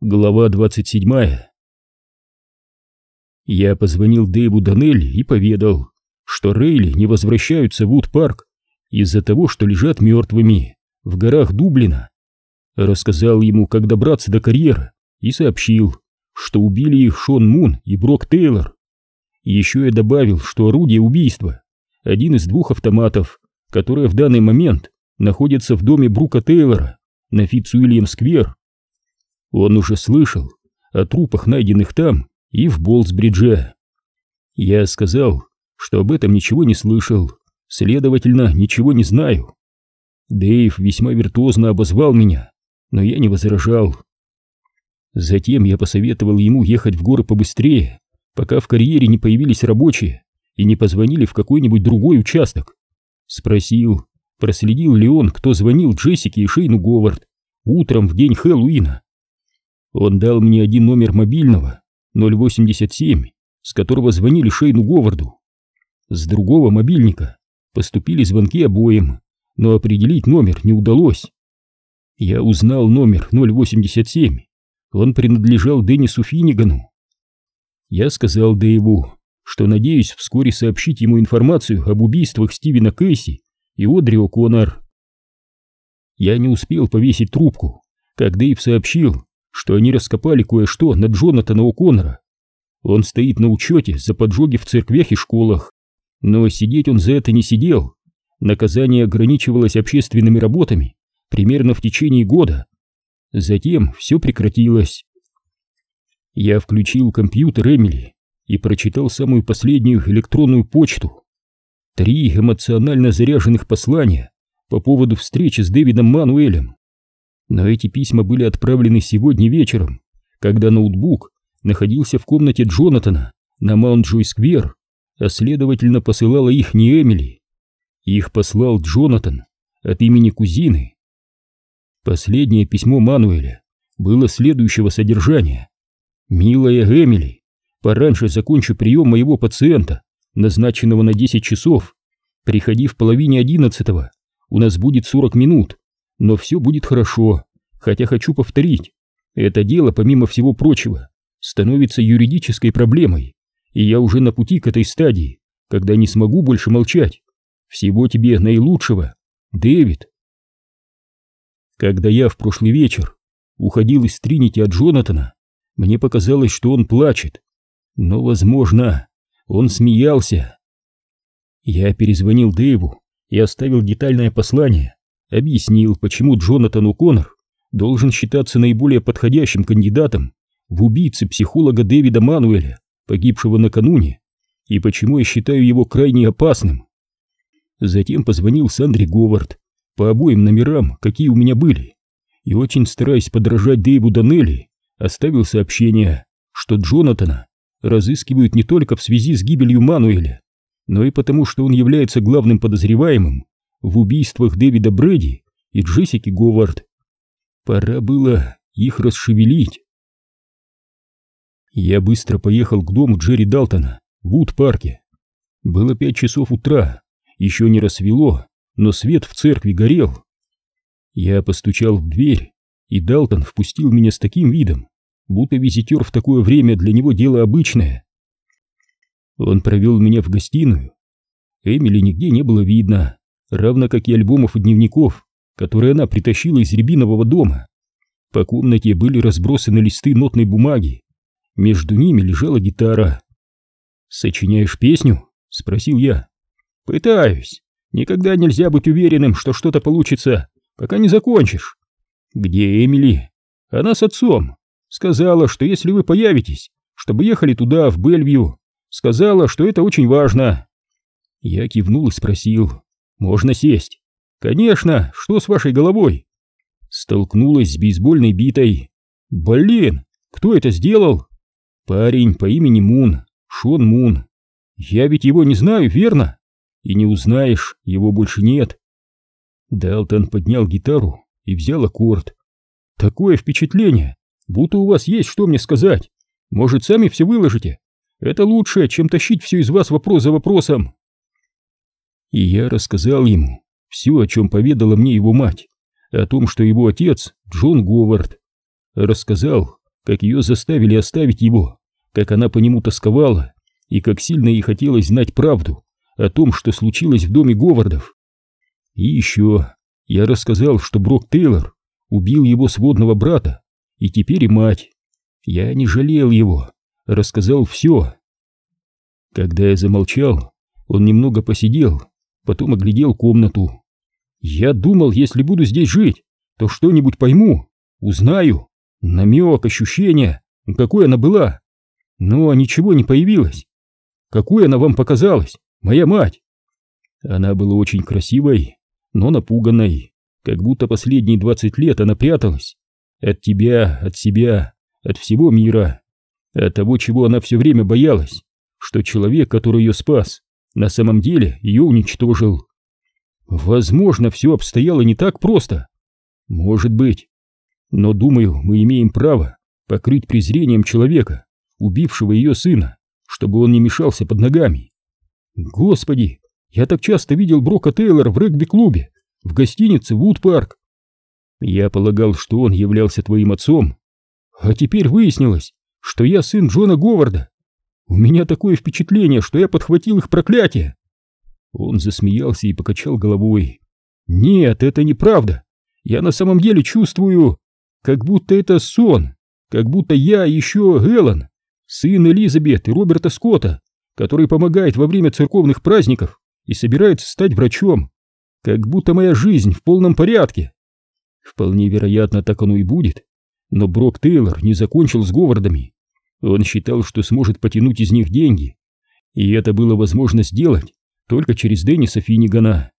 Глава 27 Я позвонил Дэйву Данелли и поведал, что Рейли не возвращаются в Вуд-парк из-за того, что лежат мертвыми в горах Дублина. Рассказал ему, как добраться до карьера, и сообщил, что убили их Шон Мун и Брок Тейлор. Еще я добавил, что орудие убийства — один из двух автоматов, которые в данный момент находятся в доме Брука Тейлора на Фитцуильям-сквер он уже слышал о трупах, найденных там и в Болсбридже. Я сказал, что об этом ничего не слышал, следовательно, ничего не знаю. Дэйв весьма виртуозно обозвал меня, но я не возражал. Затем я посоветовал ему ехать в горы побыстрее, пока в карьере не появились рабочие и не позвонили в какой-нибудь другой участок. Спросил, проследил ли он, кто звонил Джессике и Шейну Говард утром в день Хэллоуина. Он дал мне один номер мобильного, 087, с которого звонили Шейну Говарду. С другого мобильника поступили звонки обоим, но определить номер не удалось. Я узнал номер 087. Он принадлежал Деннису Финнигану. Я сказал Дэйву, что надеюсь вскоре сообщить ему информацию об убийствах Стивена Кейси и Одри О'Коннор. Я не успел повесить трубку, как Дэйв сообщил, что они раскопали кое-что на Джонатана О'Коннора. Он стоит на учете за поджоги в церквях и школах, но сидеть он за это не сидел. Наказание ограничивалось общественными работами примерно в течение года. Затем все прекратилось. Я включил компьютер Эмили и прочитал самую последнюю электронную почту. Три эмоционально заряженных послания по поводу встречи с Дэвидом Мануэлем. Но эти письма были отправлены сегодня вечером, когда ноутбук находился в комнате Джонатана на Маунт-Джой-сквер, а следовательно посылала их не Эмили. Их послал Джонатан от имени кузины. Последнее письмо Мануэля было следующего содержания. «Милая Эмили, пораньше закончу прием моего пациента, назначенного на 10 часов. Приходи в половине одиннадцатого, у нас будет 40 минут но все будет хорошо, хотя хочу повторить, это дело, помимо всего прочего, становится юридической проблемой, и я уже на пути к этой стадии, когда не смогу больше молчать. Всего тебе наилучшего, Дэвид. Когда я в прошлый вечер уходил из Тринити от Джонатана, мне показалось, что он плачет, но, возможно, он смеялся. Я перезвонил Дэйву и оставил детальное послание, объяснил, почему Джонатан О'Коннор должен считаться наиболее подходящим кандидатом в убийце психолога Дэвида Мануэля, погибшего накануне, и почему я считаю его крайне опасным. Затем позвонил Сандре Говард по обоим номерам, какие у меня были, и очень стараясь подражать Дэйву Данелли, оставил сообщение, что Джонатана разыскивают не только в связи с гибелью Мануэля, но и потому, что он является главным подозреваемым в убийствах Дэвида Брэди и Джессики Говард. Пора было их расшевелить. Я быстро поехал к дому Джерри Далтона в Вуд-парке. Было пять часов утра, еще не рассвело, но свет в церкви горел. Я постучал в дверь, и Далтон впустил меня с таким видом, будто визитер в такое время для него дело обычное. Он провел меня в гостиную. Эмили нигде не было видно, равно как и альбомов и дневников, которые она притащила из рябинового дома. По комнате были разбросаны листы нотной бумаги, между ними лежала гитара. «Сочиняешь песню?» — спросил я. «Пытаюсь. Никогда нельзя быть уверенным, что что-то получится, пока не закончишь». «Где Эмили?» «Она с отцом. Сказала, что если вы появитесь, чтобы ехали туда, в Бельвью, сказала, что это очень важно». Я кивнул и спросил, можно сесть. Конечно, что с вашей головой? Столкнулась с бейсбольной битой. Блин, кто это сделал? Парень по имени Мун, Шон Мун. Я ведь его не знаю, верно? И не узнаешь, его больше нет. Далтон поднял гитару и взял аккорд. Такое впечатление, будто у вас есть что мне сказать. Может, сами все выложите? Это лучше, чем тащить все из вас вопрос за вопросом. И я рассказал ему все, о чем поведала мне его мать, о том, что его отец Джон Говард. Рассказал, как ее заставили оставить его, как она по нему тосковала и как сильно ей хотелось знать правду о том, что случилось в доме Говардов. И еще я рассказал, что Брок Тейлор убил его сводного брата и теперь и мать. Я не жалел его, рассказал все. Когда я замолчал, он немного посидел, потом оглядел комнату. Я думал, если буду здесь жить, то что-нибудь пойму, узнаю, намек, ощущение, какой она была. Но ничего не появилось. Какой она вам показалась, моя мать? Она была очень красивой, но напуганной, как будто последние двадцать лет она пряталась. От тебя, от себя, от всего мира, от того, чего она все время боялась, что человек, который ее спас, на самом деле ее уничтожил. Возможно, все обстояло не так просто. Может быть. Но, думаю, мы имеем право покрыть презрением человека, убившего ее сына, чтобы он не мешался под ногами. Господи, я так часто видел Брока Тейлора в регби-клубе, в гостинице Вуд-парк. Я полагал, что он являлся твоим отцом, а теперь выяснилось, что я сын Джона Говарда. У меня такое впечатление, что я подхватил их проклятие. Он засмеялся и покачал головой. Нет, это неправда. Я на самом деле чувствую, как будто это сон, как будто я еще Эллен, сын Элизабет и Роберта Скотта, который помогает во время церковных праздников и собирается стать врачом. Как будто моя жизнь в полном порядке. Вполне вероятно, так оно и будет. Но Брок Тейлор не закончил с Говардами. Он считал, что сможет потянуть из них деньги. И это было возможно сделать только через Денниса Финнигана.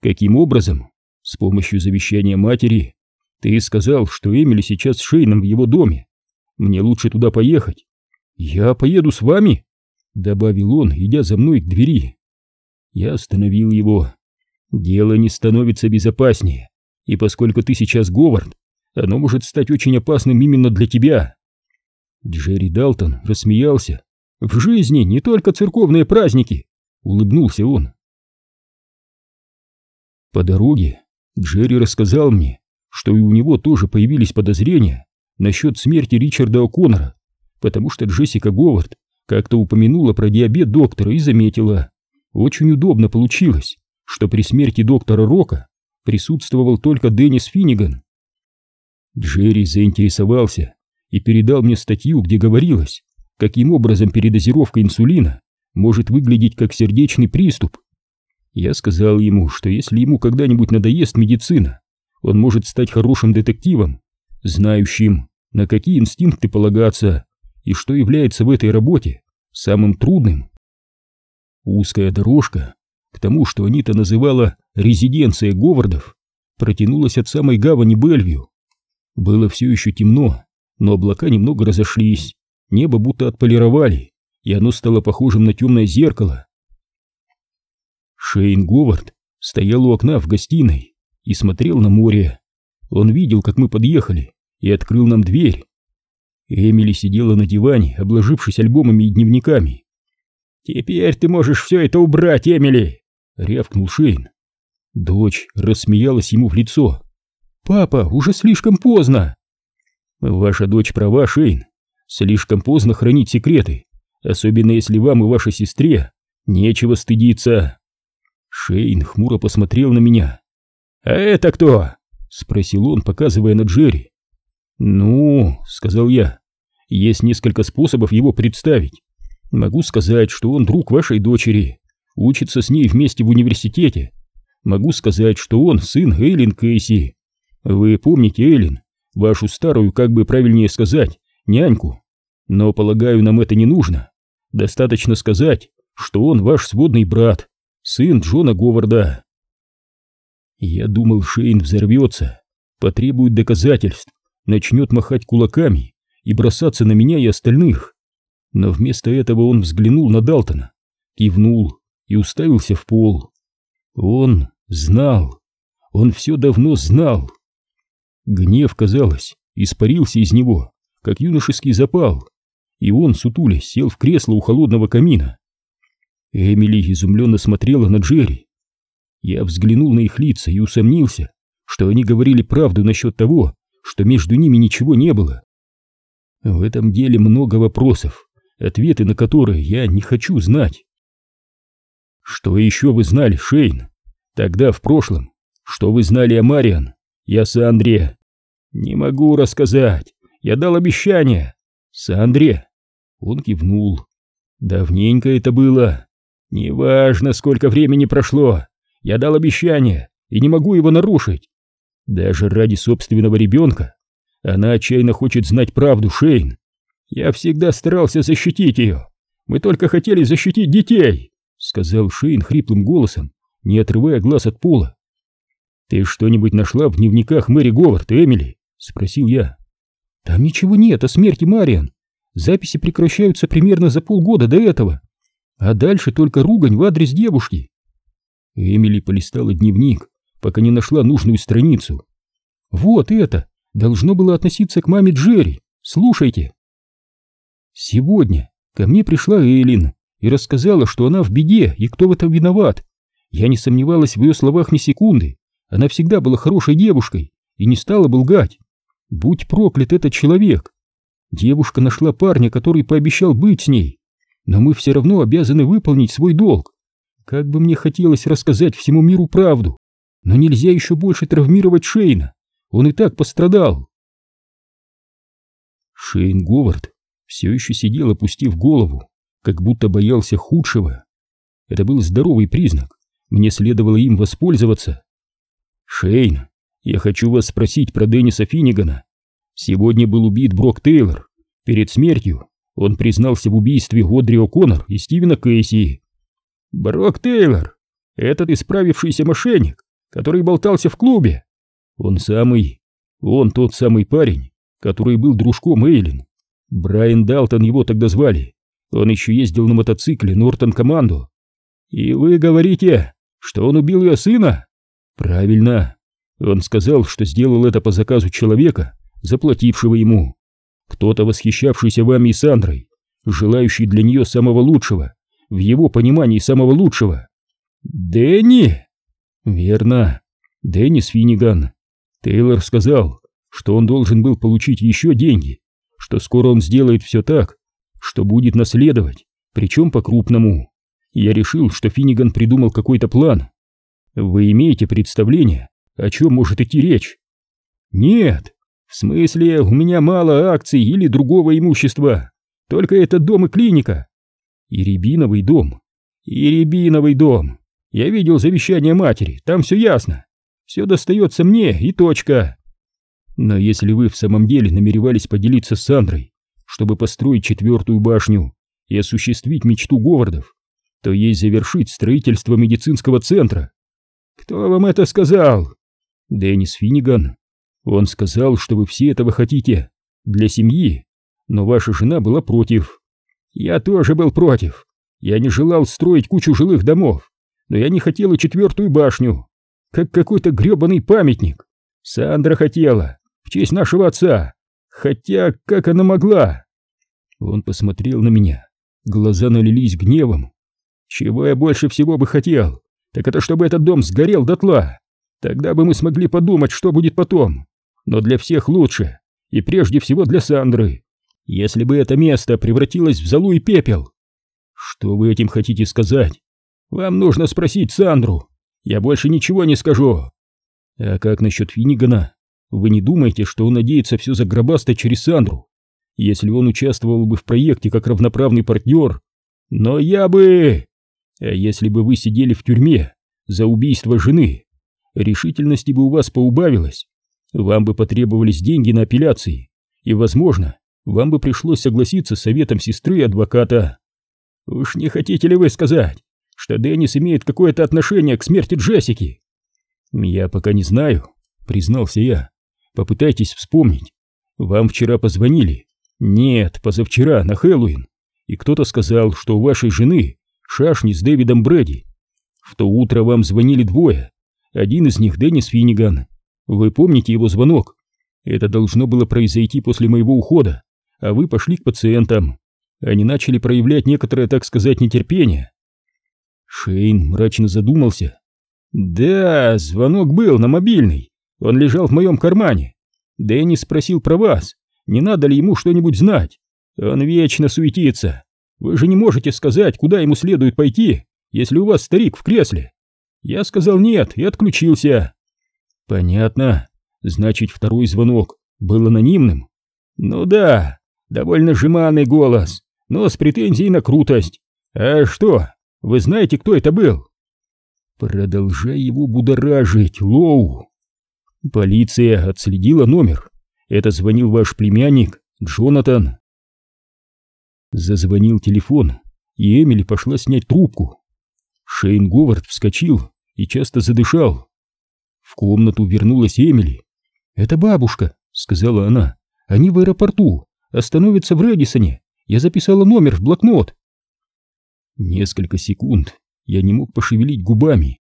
Каким образом? С помощью завещания матери. Ты сказал, что Эмили сейчас с Шейном в его доме. Мне лучше туда поехать. Я поеду с вами, добавил он, идя за мной к двери. Я остановил его. Дело не становится безопаснее, и поскольку ты сейчас Говард, оно может стать очень опасным именно для тебя. Джерри Далтон рассмеялся. В жизни не только церковные праздники, улыбнулся он. По дороге Джерри рассказал мне, что и у него тоже появились подозрения насчет смерти Ричарда О'Коннора, потому что Джессика Говард как-то упомянула про диабет доктора и заметила. Очень удобно получилось, что при смерти доктора Рока присутствовал только Деннис Финниган. Джерри заинтересовался и передал мне статью, где говорилось, каким образом передозировка инсулина может выглядеть как сердечный приступ. Я сказал ему, что если ему когда-нибудь надоест медицина, он может стать хорошим детективом, знающим, на какие инстинкты полагаться и что является в этой работе самым трудным. Узкая дорожка к тому, что Анита называла резиденцией Говардов, протянулась от самой гавани Бельвью. Было все еще темно, но облака немного разошлись, небо будто отполировали, и оно стало похожим на темное зеркало. Шейн Говард стоял у окна в гостиной и смотрел на море. Он видел, как мы подъехали, и открыл нам дверь. Эмили сидела на диване, обложившись альбомами и дневниками. «Теперь ты можешь все это убрать, Эмили!» — рявкнул Шейн. Дочь рассмеялась ему в лицо. «Папа, уже слишком поздно!» «Ваша дочь права, Шейн. Слишком поздно хранить секреты, особенно если вам и вашей сестре нечего стыдиться». Шейн хмуро посмотрел на меня. «А это кто?» — спросил он, показывая на Джерри. «Ну, — сказал я, — есть несколько способов его представить. Могу сказать, что он друг вашей дочери, учится с ней вместе в университете. Могу сказать, что он сын Эйлин Кейси. Вы помните Эйлин, вашу старую, как бы правильнее сказать, няньку. Но, полагаю, нам это не нужно. Достаточно сказать, что он ваш сводный брат, сын Джона Говарда. Я думал, Шейн взорвется, потребует доказательств, начнет махать кулаками и бросаться на меня и остальных. Но вместо этого он взглянул на Далтона, кивнул и уставился в пол. Он знал, он все давно знал. Гнев, казалось, испарился из него, как юношеский запал, и он, сутулясь, сел в кресло у холодного камина. Эмили изумленно смотрела на Джерри. Я взглянул на их лица и усомнился, что они говорили правду насчет того, что между ними ничего не было. В этом деле много вопросов, ответы на которые я не хочу знать. Что еще вы знали, Шейн? Тогда, в прошлом. Что вы знали о Мариан? Я Сандре. Не могу рассказать. Я дал обещание. Сандре. Он кивнул. Давненько это было. Неважно, сколько времени прошло. Я дал обещание и не могу его нарушить. Даже ради собственного ребенка. Она отчаянно хочет знать правду, Шейн. Я всегда старался защитить ее. Мы только хотели защитить детей, сказал Шейн хриплым голосом, не отрывая глаз от пола. Ты что-нибудь нашла в дневниках Мэри Говард, Эмили? спросил я. Там ничего нет о смерти Мариан. Записи прекращаются примерно за полгода до этого. А дальше только ругань в адрес девушки. Эмили полистала дневник, пока не нашла нужную страницу. Вот это должно было относиться к маме Джерри. Слушайте. Сегодня ко мне пришла Эйлин и рассказала, что она в беде и кто в этом виноват. Я не сомневалась в ее словах ни секунды. Она всегда была хорошей девушкой и не стала бы лгать. Будь проклят этот человек. Девушка нашла парня, который пообещал быть с ней. Но мы все равно обязаны выполнить свой долг. Как бы мне хотелось рассказать всему миру правду, но нельзя еще больше травмировать Шейна. Он и так пострадал. Шейн Говард все еще сидел, опустив голову, как будто боялся худшего. Это был здоровый признак. Мне следовало им воспользоваться. Шейн, я хочу вас спросить про Денниса Финнигана. Сегодня был убит Брок Тейлор. Перед смертью он признался в убийстве Одри О'Коннор и Стивена Кейси. Брок Тейлор, этот исправившийся мошенник, который болтался в клубе. Он самый, он тот самый парень, который был дружком Эйлин. Брайан Далтон его тогда звали. Он еще ездил на мотоцикле Нортон Команду. И вы говорите, что он убил ее сына? Правильно. Он сказал, что сделал это по заказу человека, заплатившего ему. Кто-то, восхищавшийся вами и Сандрой, желающий для нее самого лучшего, в его понимании самого лучшего. Дэнни? Верно. Деннис Финниган. Тейлор сказал, что он должен был получить еще деньги, что скоро он сделает все так, что будет наследовать, причем по-крупному. Я решил, что Финниган придумал какой-то план. Вы имеете представление, о чем может идти речь? Нет, в смысле, у меня мало акций или другого имущества, только этот дом и клиника. И рябиновый дом, и рябиновый дом. Я видел завещание матери, там все ясно. Все достается мне и точка. Но если вы в самом деле намеревались поделиться с Сандрой, чтобы построить четвертую башню и осуществить мечту Говардов, то ей завершить строительство медицинского центра. Кто вам это сказал? Деннис Финниган. Он сказал, что вы все этого хотите для семьи, но ваша жена была против. Я тоже был против. Я не желал строить кучу жилых домов, но я не хотел четвертую башню, как какой-то гребаный памятник. Сандра хотела, в честь нашего отца. Хотя, как она могла? Он посмотрел на меня. Глаза налились гневом. Чего я больше всего бы хотел, так это чтобы этот дом сгорел дотла. Тогда бы мы смогли подумать, что будет потом. Но для всех лучше, и прежде всего для Сандры. Если бы это место превратилось в золу и пепел. Что вы этим хотите сказать? Вам нужно спросить Сандру. Я больше ничего не скажу. А как насчет Финнигана? Вы не думаете, что он надеется все загробастать через Сандру? Если он участвовал бы в проекте как равноправный партнер? Но я бы... Если бы вы сидели в тюрьме за убийство жены, решительности бы у вас поубавилось. Вам бы потребовались деньги на апелляции, и, возможно, вам бы пришлось согласиться с советом сестры и адвоката. Уж не хотите ли вы сказать, что Деннис имеет какое-то отношение к смерти Джессики? Я пока не знаю, признался я. Попытайтесь вспомнить. Вам вчера позвонили? Нет, позавчера, на Хэллоуин. И кто-то сказал, что у вашей жены шашни с Дэвидом Брэди. В то утро вам звонили двое. Один из них Деннис Финниган. Вы помните его звонок? Это должно было произойти после моего ухода, а вы пошли к пациентам. Они начали проявлять некоторое, так сказать, нетерпение. Шейн мрачно задумался. Да, звонок был на мобильный. Он лежал в моем кармане. Дэнни спросил про вас, не надо ли ему что-нибудь знать. Он вечно суетится. Вы же не можете сказать, куда ему следует пойти, если у вас старик в кресле. Я сказал нет и отключился. Понятно. Значит, второй звонок был анонимным. Ну да, довольно жеманный голос, но с претензией на крутость. А что, вы знаете, кто это был? Продолжай его будоражить, Лоу. Полиция отследила номер. Это звонил ваш племянник, Джонатан. Зазвонил телефон, и Эмили пошла снять трубку. Шейн Говард вскочил и часто задышал. В комнату вернулась Эмили. «Это бабушка», — сказала она. «Они в аэропорту, остановятся в Редисоне. Я записала номер в блокнот». Несколько секунд я не мог пошевелить губами.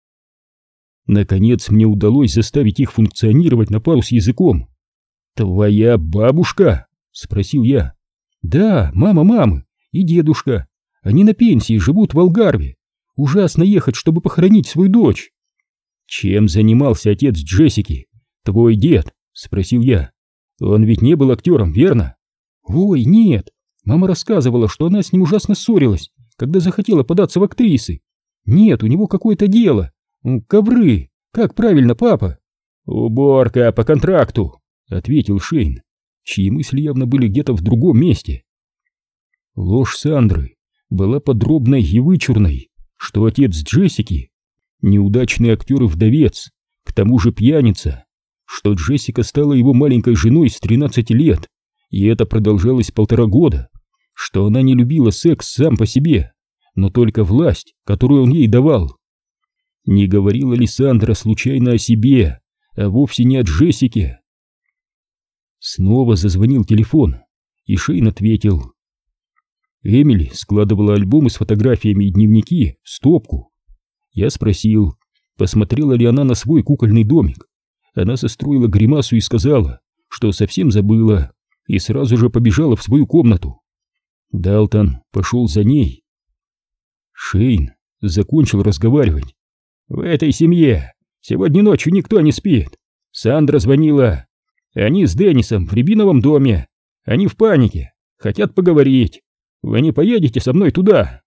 Наконец мне удалось заставить их функционировать на пару с языком. «Твоя бабушка?» — спросил я. «Да, мама мамы и дедушка. Они на пенсии, живут в Алгарве. Ужасно ехать, чтобы похоронить свою дочь». «Чем занимался отец Джессики? Твой дед?» — спросил я. «Он ведь не был актером, верно?» «Ой, нет. Мама рассказывала, что она с ним ужасно ссорилась, когда захотела податься в актрисы. Нет, у него какое-то дело. Ковры. Как правильно, папа?» «Уборка по контракту», — ответил Шейн, чьи мысли явно были где-то в другом месте. Ложь Сандры была подробной и вычурной, что отец Джессики — неудачный актер и вдовец, к тому же пьяница, что Джессика стала его маленькой женой с 13 лет, и это продолжалось полтора года, что она не любила секс сам по себе, но только власть, которую он ей давал. Не говорила ли Сандра случайно о себе, а вовсе не о Джессике? Снова зазвонил телефон, и Шейн ответил. Эмили складывала альбомы с фотографиями и дневники в стопку. Я спросил, посмотрела ли она на свой кукольный домик. Она состроила гримасу и сказала, что совсем забыла, и сразу же побежала в свою комнату. Далтон пошел за ней. Шейн закончил разговаривать. «В этой семье сегодня ночью никто не спит. Сандра звонила они с Деннисом в Рябиновом доме. Они в панике, хотят поговорить. Вы не поедете со мной туда?»